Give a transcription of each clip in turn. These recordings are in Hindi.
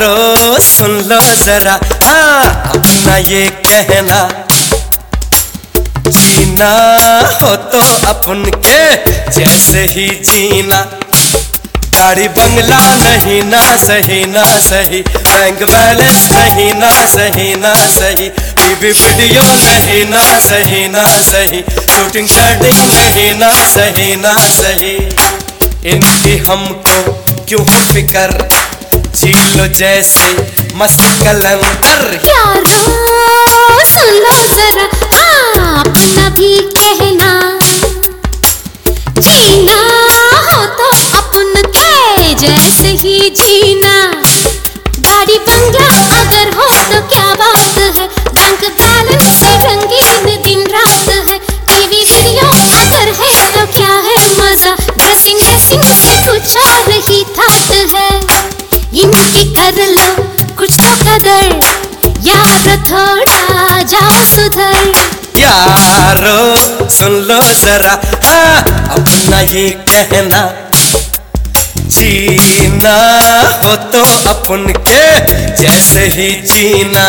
यारो सुन लो जरा। हाँ अपना ये कहना। जीना हो तो अपन के जैसे ही जीना। गाड़ी बंगला नहीं, ना सही ना सही। बैंक बैलेंस नहीं, ना सही ना सही। टीवी वीडियो नहीं, ना सही ना सही। शूटिंग शर्टिंग नहीं, ना सही ना सही। इनकी हमको क्यों फिकर? झीलो जैसे मस्त सुन लो जरा अपना भी कहना। जीना हो तो अपन के जैसे ही जीना। गाड़ी बंगला अगर हो तो क्या बात है? बैंक बैलेंस रंगीन दिन रात है। टीवी वीडियो अगर है तो क्या है मज़ा? ड्रेसिंग ड्रेसिंग से कुछ और ही है। इनकी कर लो, कुछ तो कदर। यार थोड़ा जाओ सुधर। यारो सुन लो जरा। हाँ अपना ये कहना। जीना हो तो अपन के जैसे ही जीना।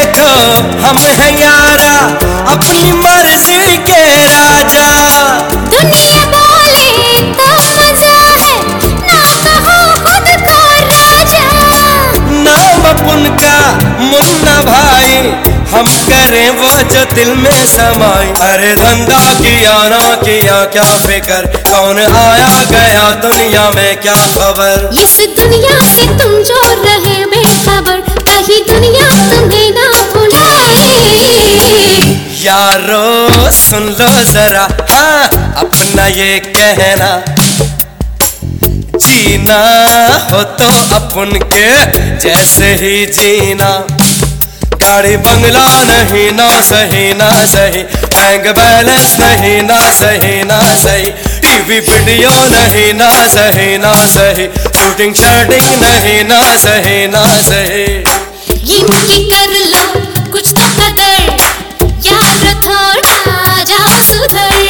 देखो हम हैं यारा अपनी मर्ज़ी के राजा। दुनिया बोले तो मज़ा है ना कहो खुद को राजा। नाम अपन का मुन्ना भाई हम करें वो जो दिल में समाई। अरे धंधा किया ना किया क्या फिकर? कौन आया गया दुनिया में क्या खबर? इस दुनिया से तुम जो रहे बेखबर कहीं दुनिया तुम्हें ना भुलाए यारो, सुन लो जरा हाँ अपना ये कहना। जीना हो तो अपन के जैसे ही जीना। गाड़ी बंगला नहीं, ना सही ना सही। बैंक बैलेंस नहीं, ना सही ना सही। टीवी वीडियो नहीं, ना सही ना सही। शूटिंग शर्टिंग नहीं, ना सही ना सही। कर लो कुछ तो कदर यार थोड़ा जाओ सुधर।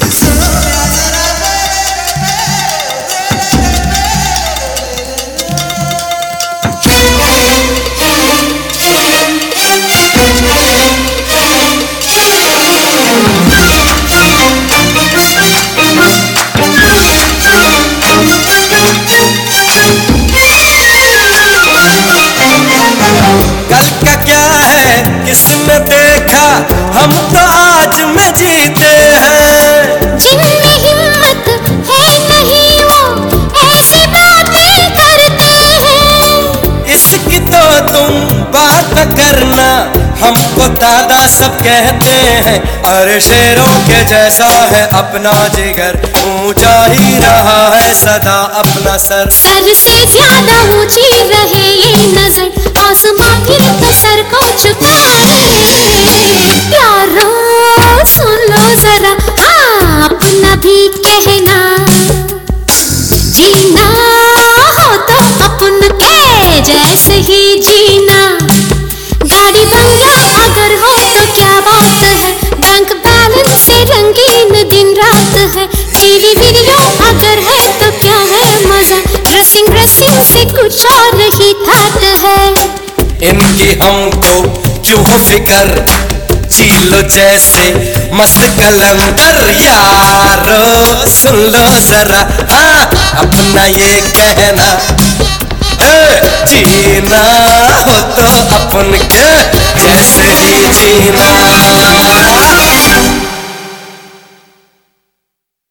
हमको दादा सब कहते हैं, अरे शेरों के जैसा है अपना जिगर। ऊँचा ही रहा है सदा अपना सर। सर से ज़्यादा ऊँची दिन रात है टीवी वीडियो अगर है तो क्या है मज़ा? ड्रेसिंग ड्रेसिंग से कुछ और ही थाट है। इनकी हमको क्यों फिकर झीलो जैसे मस्त कलंदर। यारो, सुन लो जरा हाँ अपना ये कहना। जीना हो तो अपन के जैसे ही जीना?